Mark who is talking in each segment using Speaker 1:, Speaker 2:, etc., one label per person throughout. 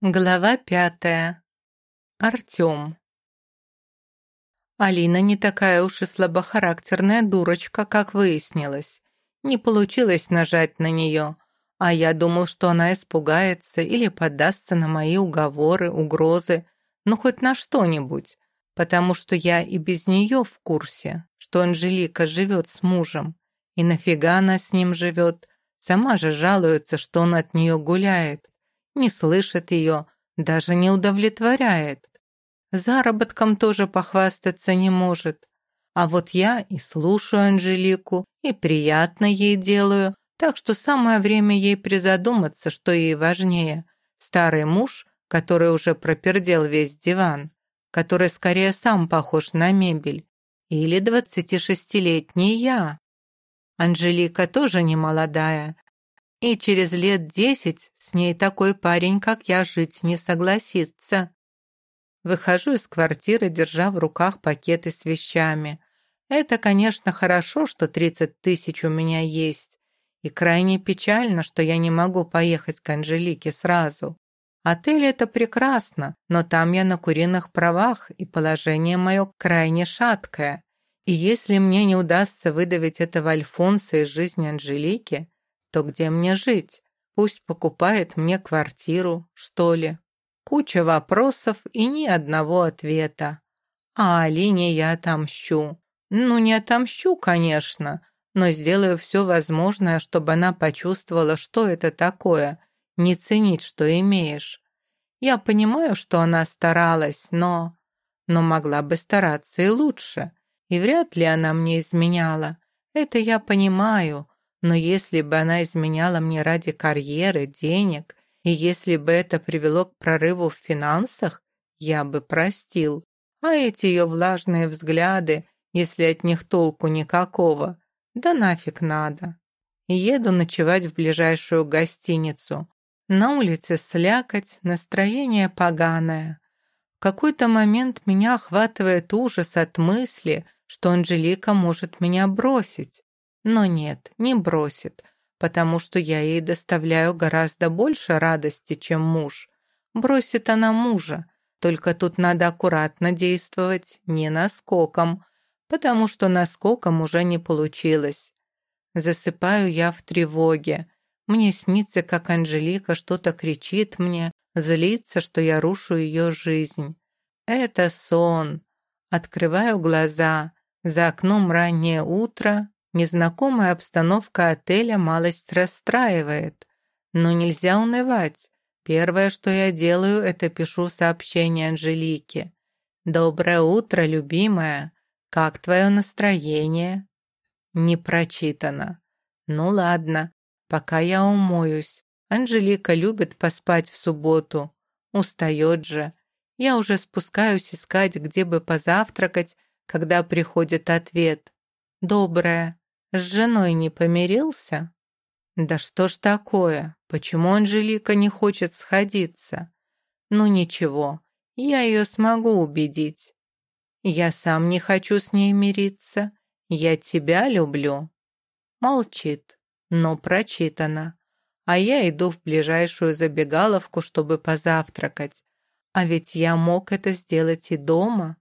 Speaker 1: Глава пятая. Артём. Алина не такая уж и слабохарактерная дурочка, как выяснилось. Не получилось нажать на неё, а я думал, что она испугается или поддастся на мои уговоры, угрозы, ну хоть на что-нибудь, потому что я и без неё в курсе, что Анжелика живёт с мужем. И нафига она с ним живёт? Сама же жалуется, что он от неё гуляет не слышит ее, даже не удовлетворяет. Заработком тоже похвастаться не может. А вот я и слушаю Анжелику, и приятно ей делаю, так что самое время ей призадуматься, что ей важнее. Старый муж, который уже пропердел весь диван, который скорее сам похож на мебель, или двадцатишестилетний я. Анжелика тоже не молодая, и через лет десять с ней такой парень, как я, жить не согласится. Выхожу из квартиры, держа в руках пакеты с вещами. Это, конечно, хорошо, что 30 тысяч у меня есть. И крайне печально, что я не могу поехать к Анжелике сразу. Отель — это прекрасно, но там я на куриных правах, и положение мое крайне шаткое. И если мне не удастся выдавить этого Альфонса из жизни Анжелики, то где мне жить? Пусть покупает мне квартиру, что ли. Куча вопросов и ни одного ответа. А Алине я отомщу. Ну, не отомщу, конечно, но сделаю все возможное, чтобы она почувствовала, что это такое, не ценить, что имеешь. Я понимаю, что она старалась, но... Но могла бы стараться и лучше. И вряд ли она мне изменяла. Это я понимаю, но если бы она изменяла мне ради карьеры, денег, и если бы это привело к прорыву в финансах, я бы простил. А эти ее влажные взгляды, если от них толку никакого, да нафиг надо. Еду ночевать в ближайшую гостиницу. На улице слякоть, настроение поганое. В какой-то момент меня охватывает ужас от мысли, что Анжелика может меня бросить. Но нет, не бросит, потому что я ей доставляю гораздо больше радости, чем муж. Бросит она мужа, только тут надо аккуратно действовать, не наскоком, потому что наскоком уже не получилось. Засыпаю я в тревоге. Мне снится, как Анжелика что-то кричит мне, злится, что я рушу ее жизнь. Это сон. Открываю глаза. За окном раннее утро, Незнакомая обстановка отеля малость расстраивает. Но нельзя унывать. Первое, что я делаю, это пишу сообщение Анжелике. «Доброе утро, любимая. Как твое настроение?» Не прочитано. «Ну ладно, пока я умоюсь. Анжелика любит поспать в субботу. Устает же. Я уже спускаюсь искать, где бы позавтракать, когда приходит ответ. Доброе. С женой не помирился? Да что ж такое? Почему Анжелика не хочет сходиться? Ну ничего, я ее смогу убедить. Я сам не хочу с ней мириться. Я тебя люблю. Молчит, но прочитано. А я иду в ближайшую забегаловку, чтобы позавтракать. А ведь я мог это сделать и дома.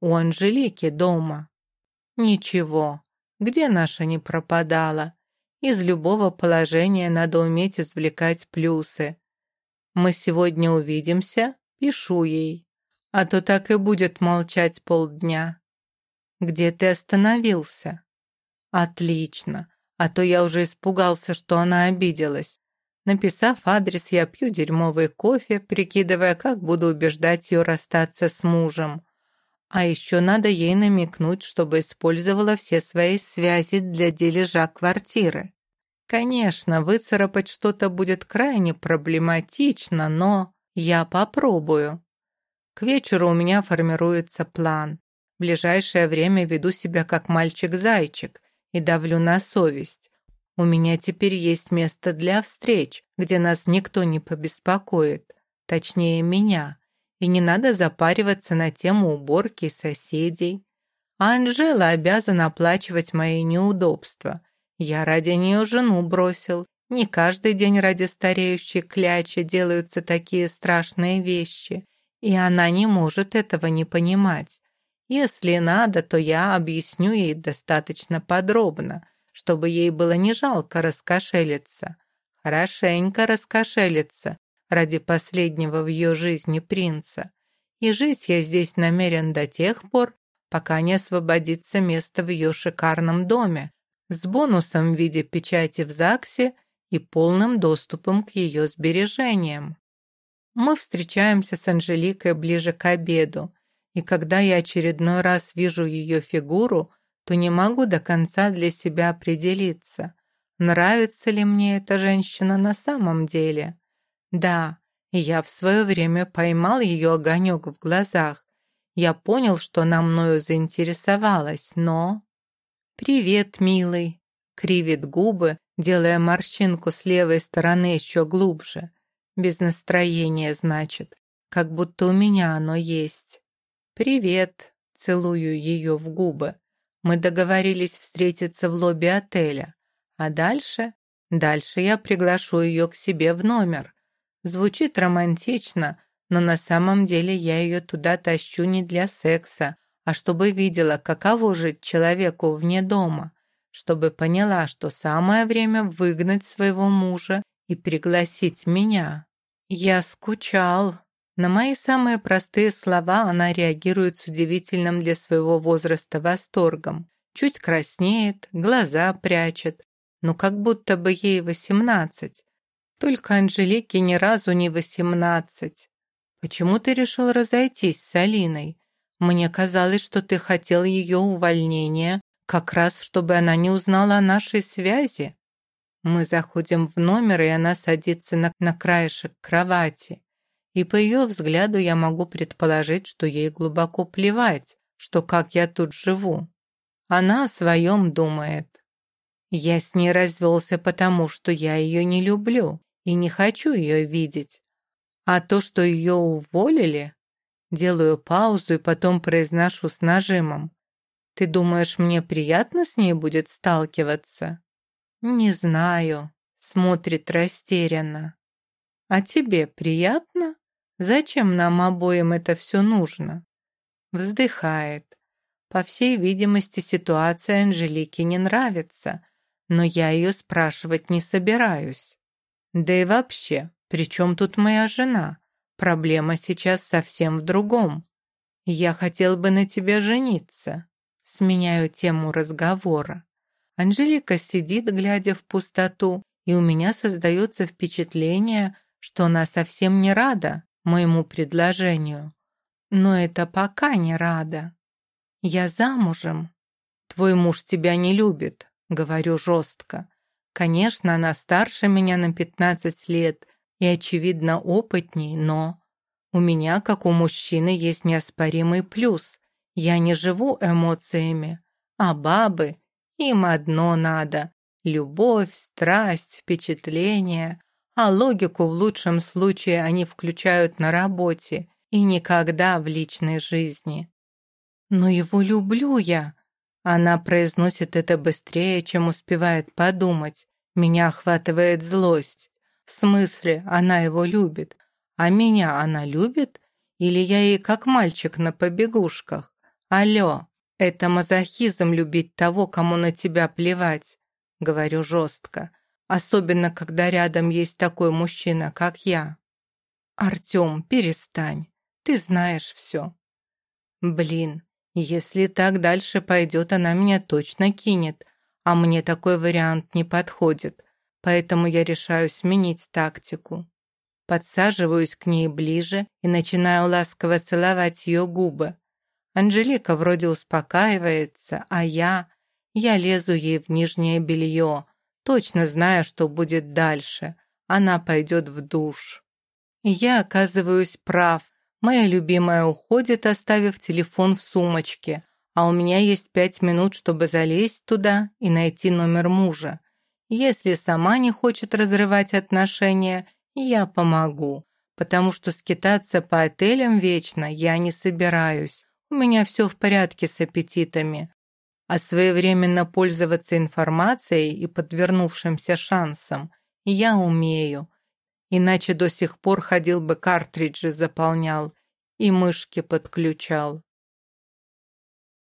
Speaker 1: У Анжелики дома. Ничего, где наша не пропадала. Из любого положения надо уметь извлекать плюсы. Мы сегодня увидимся, пишу ей, а то так и будет молчать полдня. Где ты остановился? Отлично, а то я уже испугался, что она обиделась. Написав адрес, я пью дерьмовый кофе, прикидывая, как буду убеждать ее расстаться с мужем. А еще надо ей намекнуть, чтобы использовала все свои связи для дележа квартиры. Конечно, выцарапать что-то будет крайне проблематично, но я попробую. К вечеру у меня формируется план. В ближайшее время веду себя как мальчик-зайчик и давлю на совесть. У меня теперь есть место для встреч, где нас никто не побеспокоит. Точнее, меня и не надо запариваться на тему уборки соседей. А Анжела обязана оплачивать мои неудобства. Я ради нее жену бросил, Не каждый день ради стареющей клячи делаются такие страшные вещи, и она не может этого не понимать. Если надо, то я объясню ей достаточно подробно, чтобы ей было не жалко раскошелиться. Хорошенько раскошелиться ради последнего в ее жизни принца. И жить я здесь намерен до тех пор, пока не освободится место в ее шикарном доме, с бонусом в виде печати в ЗАГСе и полным доступом к ее сбережениям. Мы встречаемся с Анжеликой ближе к обеду, и когда я очередной раз вижу ее фигуру, то не могу до конца для себя определиться, нравится ли мне эта женщина на самом деле. Да, я в свое время поймал ее огонек в глазах. Я понял, что она мною заинтересовалась, но... «Привет, милый!» — кривит губы, делая морщинку с левой стороны еще глубже. Без настроения, значит, как будто у меня оно есть. «Привет!» — целую ее в губы. Мы договорились встретиться в лобби отеля. А дальше? Дальше я приглашу ее к себе в номер. Звучит романтично, но на самом деле я ее туда тащу не для секса, а чтобы видела, каково жить человеку вне дома, чтобы поняла, что самое время выгнать своего мужа и пригласить меня. Я скучал. На мои самые простые слова она реагирует с удивительным для своего возраста восторгом. Чуть краснеет, глаза прячет, но как будто бы ей восемнадцать. Только Анжелике ни разу не восемнадцать. Почему ты решил разойтись с Алиной? Мне казалось, что ты хотел ее увольнения, как раз чтобы она не узнала о нашей связи. Мы заходим в номер, и она садится на, на краешек кровати. И по ее взгляду я могу предположить, что ей глубоко плевать, что как я тут живу. Она о своем думает. Я с ней развелся потому, что я ее не люблю и не хочу ее видеть. А то, что ее уволили, Делаю паузу и потом произношу с нажимом. «Ты думаешь, мне приятно с ней будет сталкиваться?» «Не знаю», — смотрит растерянно. «А тебе приятно? Зачем нам обоим это все нужно?» Вздыхает. По всей видимости, ситуация Анжелике не нравится, но я ее спрашивать не собираюсь. Да и вообще, при чем тут моя жена? Проблема сейчас совсем в другом. Я хотел бы на тебя жениться. Сменяю тему разговора. Анжелика сидит, глядя в пустоту, и у меня создается впечатление, что она совсем не рада моему предложению. Но это пока не рада. Я замужем. Твой муж тебя не любит, говорю жестко. Конечно, она старше меня на 15 лет и, очевидно, опытней, но у меня, как у мужчины, есть неоспоримый плюс. Я не живу эмоциями, а бабы, им одно надо – любовь, страсть, впечатление, а логику в лучшем случае они включают на работе и никогда в личной жизни. «Но его люблю я», она произносит это быстрее, чем успевает подумать. Меня охватывает злость. В смысле, она его любит. А меня она любит? Или я ей как мальчик на побегушках? Алло, это мазохизм любить того, кому на тебя плевать. Говорю жестко. Особенно, когда рядом есть такой мужчина, как я. Артем, перестань. Ты знаешь все. Блин, если так дальше пойдет, она меня точно кинет. А мне такой вариант не подходит поэтому я решаю сменить тактику. Подсаживаюсь к ней ближе и начинаю ласково целовать ее губы. Анжелика вроде успокаивается, а я... Я лезу ей в нижнее белье, точно зная, что будет дальше. Она пойдет в душ. И я оказываюсь прав. Моя любимая уходит, оставив телефон в сумочке, а у меня есть пять минут, чтобы залезть туда и найти номер мужа. Если сама не хочет разрывать отношения, я помогу, потому что скитаться по отелям вечно я не собираюсь. У меня все в порядке с аппетитами. А своевременно пользоваться информацией и подвернувшимся шансом Я умею. Иначе до сих пор ходил бы картриджи заполнял и мышки подключал.